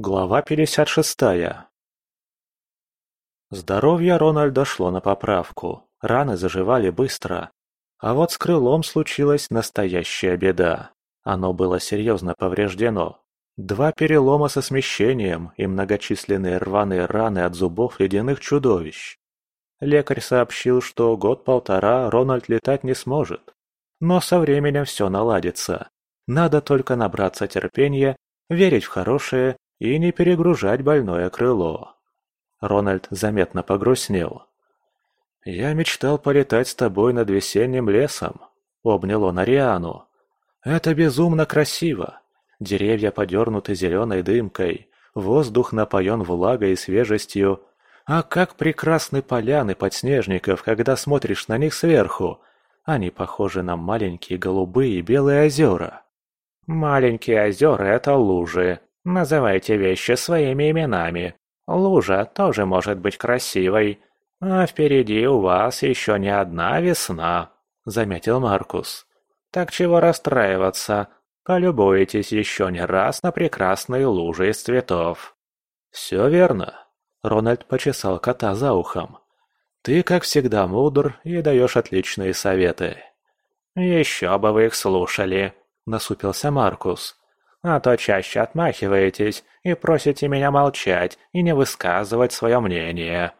Глава 56. Здоровье Рональда шло на поправку, раны заживали быстро. А вот с крылом случилась настоящая беда. Оно было серьезно повреждено. Два перелома со смещением и многочисленные рваные раны от зубов ледяных чудовищ. Лекарь сообщил, что год-полтора Рональд летать не сможет. Но со временем все наладится. Надо только набраться терпения, верить в хорошее и не перегружать больное крыло. Рональд заметно погрустнел. «Я мечтал полетать с тобой над весенним лесом», — обнял он Ариану. «Это безумно красиво. Деревья подернуты зеленой дымкой, воздух напоен влагой и свежестью. А как прекрасны поляны подснежников, когда смотришь на них сверху. Они похожи на маленькие голубые и белые озера». «Маленькие озера — это лужи», Называйте вещи своими именами. Лужа тоже может быть красивой. А впереди у вас еще не одна весна», — заметил Маркус. «Так чего расстраиваться? Полюбуйтесь еще не раз на прекрасные лужи из цветов». «Все верно», — Рональд почесал кота за ухом. «Ты, как всегда, мудр и даешь отличные советы». «Еще бы вы их слушали», — насупился Маркус а то чаще отмахиваетесь и просите меня молчать и не высказывать свое мнение».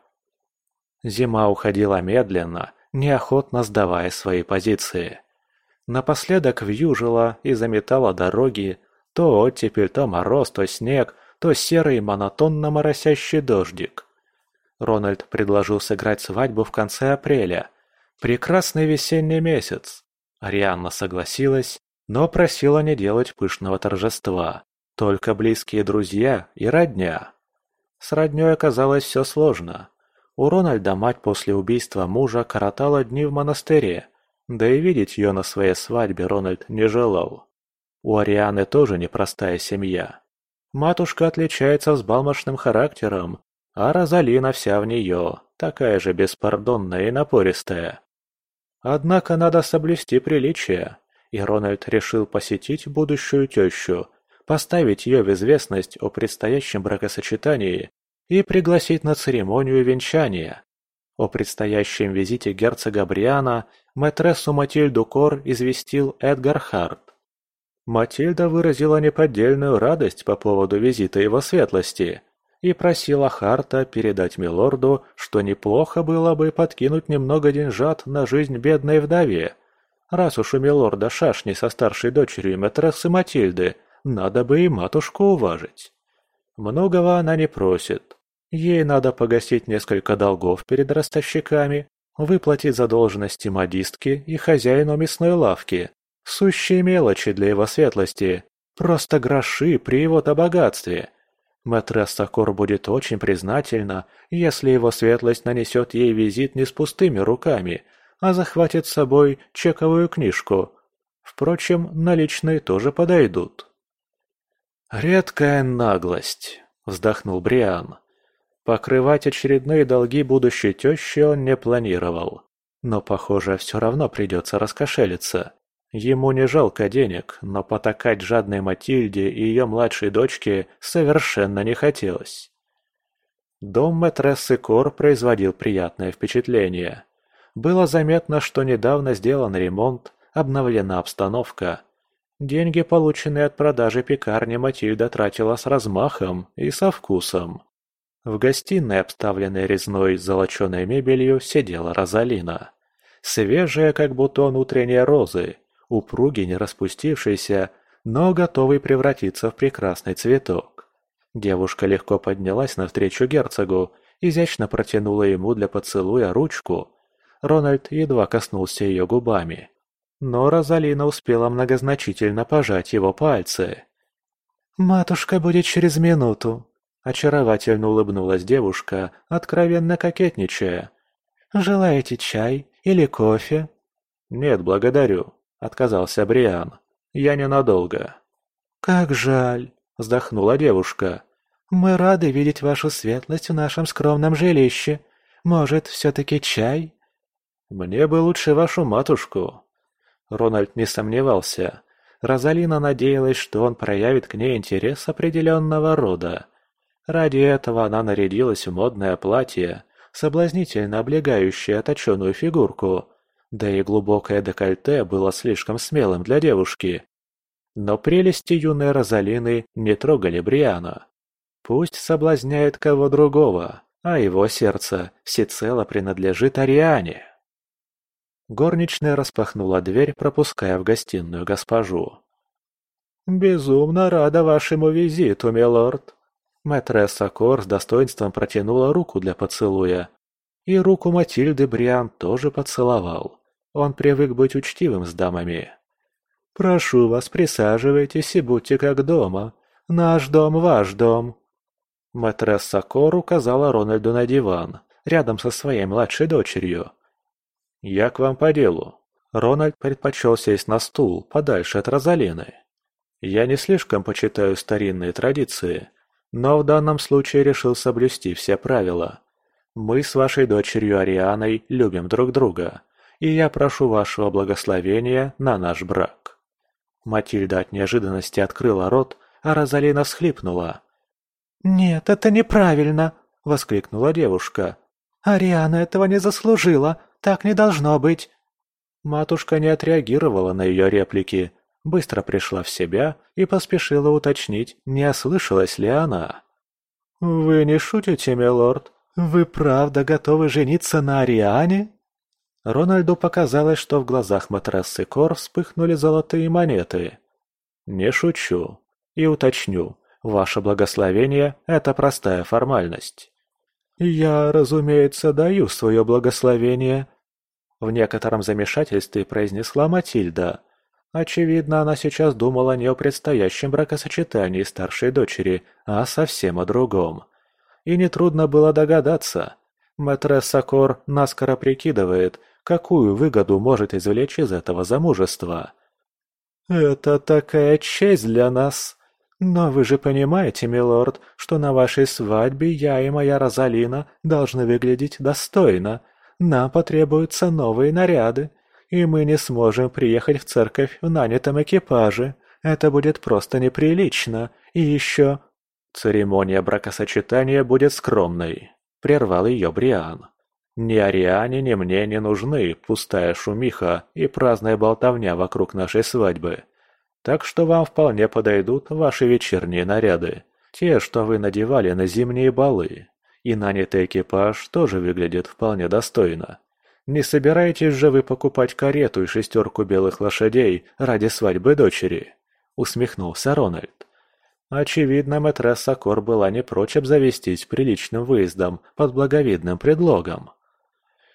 Зима уходила медленно, неохотно сдавая свои позиции. Напоследок вьюжила и заметала дороги, то оттепель, то мороз, то снег, то серый монотонно моросящий дождик. Рональд предложил сыграть свадьбу в конце апреля. Прекрасный весенний месяц. Арианна согласилась, но просила не делать пышного торжества, только близкие друзья и родня. С роднёй оказалось все сложно. У Рональда мать после убийства мужа коротала дни в монастыре, да и видеть ее на своей свадьбе Рональд не желал. У Арианы тоже непростая семья. Матушка отличается взбалмошным характером, а Розалина вся в нее, такая же беспардонная и напористая. Однако надо соблюсти приличие, и Рональд решил посетить будущую тещу, поставить ее в известность о предстоящем бракосочетании и пригласить на церемонию венчания. О предстоящем визите герцога Бриана мэтрессу Матильду Кор известил Эдгар Харт. Матильда выразила неподдельную радость по поводу визита его светлости и просила Харта передать милорду, что неплохо было бы подкинуть немного деньжат на жизнь бедной вдове, Раз уж у милорда шашни со старшей дочерью матрессы Матильды, надо бы и матушку уважить. Многого она не просит. Ей надо погасить несколько долгов перед ростовщиками, выплатить задолженности модистки и хозяину мясной лавки. Сущие мелочи для его светлости, просто гроши при его-то богатстве. Матресса Кор будет очень признательна, если его светлость нанесет ей визит не с пустыми руками – а захватит с собой чековую книжку. Впрочем, наличные тоже подойдут. «Редкая наглость», — вздохнул Бриан. Покрывать очередные долги будущей тещи он не планировал. Но, похоже, все равно придется раскошелиться. Ему не жалко денег, но потакать жадной Матильде и ее младшей дочке совершенно не хотелось. Дом мэтрессы Кор производил приятное впечатление. Было заметно, что недавно сделан ремонт, обновлена обстановка. Деньги, полученные от продажи пекарни, Матильда тратила с размахом и со вкусом. В гостиной, обставленной резной золоченой мебелью, сидела Розалина. Свежая, как бутон утренней розы, упругий, не распустившийся, но готовый превратиться в прекрасный цветок. Девушка легко поднялась навстречу герцогу, изящно протянула ему для поцелуя ручку, Рональд едва коснулся ее губами. Но Розалина успела многозначительно пожать его пальцы. «Матушка будет через минуту», – очаровательно улыбнулась девушка, откровенно кокетничая. «Желаете чай или кофе?» «Нет, благодарю», – отказался Бриан. «Я ненадолго». «Как жаль», – вздохнула девушка. «Мы рады видеть вашу светлость в нашем скромном жилище. Может, все-таки чай?» «Мне бы лучше вашу матушку». Рональд не сомневался. Розалина надеялась, что он проявит к ней интерес определенного рода. Ради этого она нарядилась в модное платье, соблазнительно облегающее точеную фигурку, да и глубокое декольте было слишком смелым для девушки. Но прелести юной Розалины не трогали Бриана. Пусть соблазняет кого другого, а его сердце всецело принадлежит Ариане. Горничная распахнула дверь, пропуская в гостиную госпожу. «Безумно рада вашему визиту, милорд!» Мэтресса Кор с достоинством протянула руку для поцелуя. И руку Матильды Бриан тоже поцеловал. Он привык быть учтивым с дамами. «Прошу вас, присаживайтесь и будьте как дома. Наш дом – ваш дом». Мэтресса Кор указала Рональду на диван, рядом со своей младшей дочерью. «Я к вам по делу». Рональд предпочел сесть на стул, подальше от Розалины. «Я не слишком почитаю старинные традиции, но в данном случае решил соблюсти все правила. Мы с вашей дочерью Арианой любим друг друга, и я прошу вашего благословения на наш брак». Матильда от неожиданности открыла рот, а Розалина всхлипнула. «Нет, это неправильно!» — воскликнула девушка. «Ариана этого не заслужила, так не должно быть!» Матушка не отреагировала на ее реплики, быстро пришла в себя и поспешила уточнить, не ослышалась ли она. «Вы не шутите, милорд? Вы правда готовы жениться на Ариане?» Рональду показалось, что в глазах матрассы Кор вспыхнули золотые монеты. «Не шучу. И уточню, Ваше благословение – это простая формальность». «Я, разумеется, даю свое благословение», – в некотором замешательстве произнесла Матильда. Очевидно, она сейчас думала не о предстоящем бракосочетании старшей дочери, а совсем о другом. И нетрудно было догадаться. Мэтресса Кор наскоро прикидывает, какую выгоду может извлечь из этого замужества. «Это такая честь для нас!» «Но вы же понимаете, милорд, что на вашей свадьбе я и моя Розалина должны выглядеть достойно. Нам потребуются новые наряды, и мы не сможем приехать в церковь в нанятом экипаже. Это будет просто неприлично. И еще...» «Церемония бракосочетания будет скромной», — прервал ее Бриан. «Ни Ариане, ни мне не нужны пустая шумиха и праздная болтовня вокруг нашей свадьбы. Так что вам вполне подойдут ваши вечерние наряды, те, что вы надевали на зимние балы. И нанятый экипаж тоже выглядит вполне достойно. Не собираетесь же вы покупать карету и шестерку белых лошадей ради свадьбы дочери?» Усмехнулся Рональд. Очевидно, мэтресса Кор была не прочь обзавестись приличным выездом под благовидным предлогом.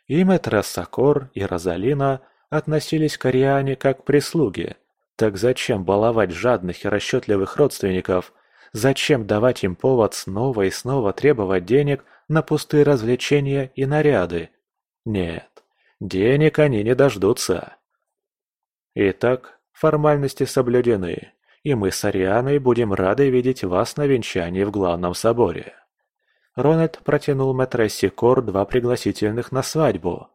И мэтресса Кор, и Розалина относились к Ариане как к прислуге, так зачем баловать жадных и расчетливых родственников? Зачем давать им повод снова и снова требовать денег на пустые развлечения и наряды? Нет, денег они не дождутся. Итак, формальности соблюдены, и мы с Арианой будем рады видеть вас на венчании в главном соборе. Рональд протянул Матрессе Кор два пригласительных на свадьбу.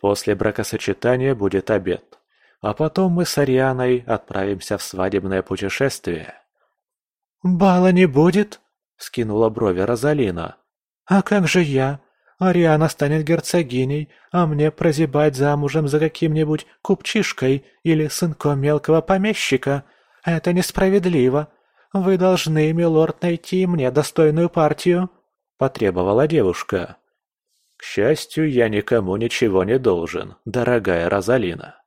После бракосочетания будет обед. А потом мы с Арианой отправимся в свадебное путешествие». «Бала не будет?» — скинула брови Розалина. «А как же я? Ариана станет герцогиней, а мне прозябать замужем за каким-нибудь купчишкой или сынком мелкого помещика. Это несправедливо. Вы должны, милорд, найти мне достойную партию», — потребовала девушка. «К счастью, я никому ничего не должен, дорогая Розалина»,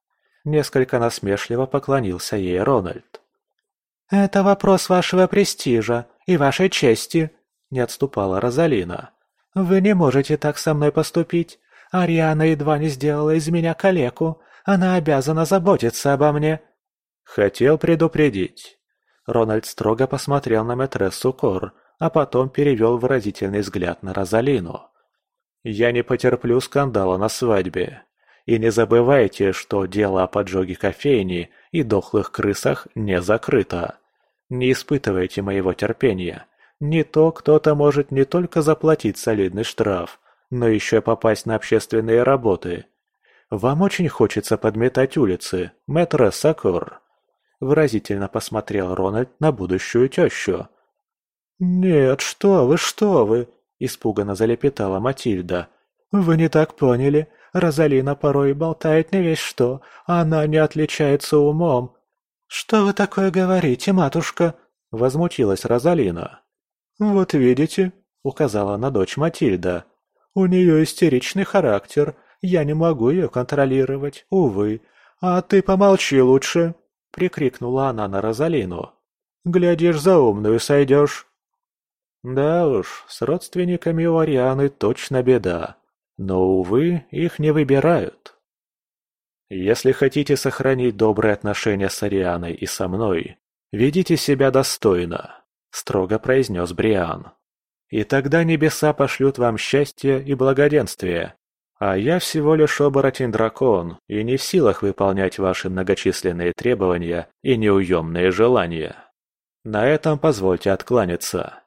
Несколько насмешливо поклонился ей Рональд. «Это вопрос вашего престижа и вашей чести», — не отступала Розалина. «Вы не можете так со мной поступить. Ариана едва не сделала из меня калеку. Она обязана заботиться обо мне». «Хотел предупредить». Рональд строго посмотрел на Метрессу Кор, а потом перевел выразительный взгляд на Розалину. «Я не потерплю скандала на свадьбе. И не забывайте, что дело о поджоге кофейни и дохлых крысах не закрыто. Не испытывайте моего терпения. Не то кто-то может не только заплатить солидный штраф, но еще попасть на общественные работы. Вам очень хочется подметать улицы, мэтр Сакур. – выразительно посмотрел Рональд на будущую тещу. «Нет, что вы, что вы!» – испуганно залепетала Матильда. «Вы не так поняли. Розалина порой болтает не весь что, а она не отличается умом». «Что вы такое говорите, матушка?» – возмутилась Розалина. «Вот видите», – указала на дочь Матильда. «У нее истеричный характер. Я не могу ее контролировать, увы. А ты помолчи лучше!» — прикрикнула она на Розалину. «Глядишь, за умную сойдешь!» Да уж, с родственниками у Арианы точно беда. Но, увы, их не выбирают. Если хотите сохранить добрые отношения с Арианой и со мной, ведите себя достойно, строго произнес Бриан. И тогда небеса пошлют вам счастье и благоденствие, а я всего лишь оборотень-дракон и не в силах выполнять ваши многочисленные требования и неуемные желания. На этом позвольте откланяться».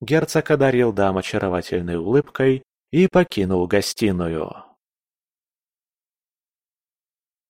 Герцог одарил дам очаровательной улыбкой и покинул гостиную.